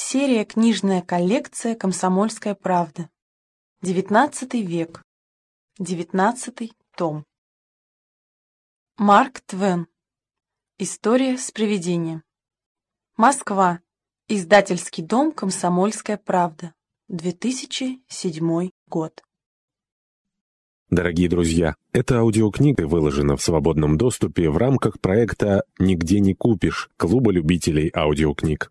Серия «Книжная коллекция. Комсомольская правда». XIX век. XIX том. Марк Твен. История с привидением. Москва. Издательский дом «Комсомольская правда». 2007 год. Дорогие друзья, эта аудиокнига выложена в свободном доступе в рамках проекта «Нигде не купишь» Клуба любителей аудиокниг.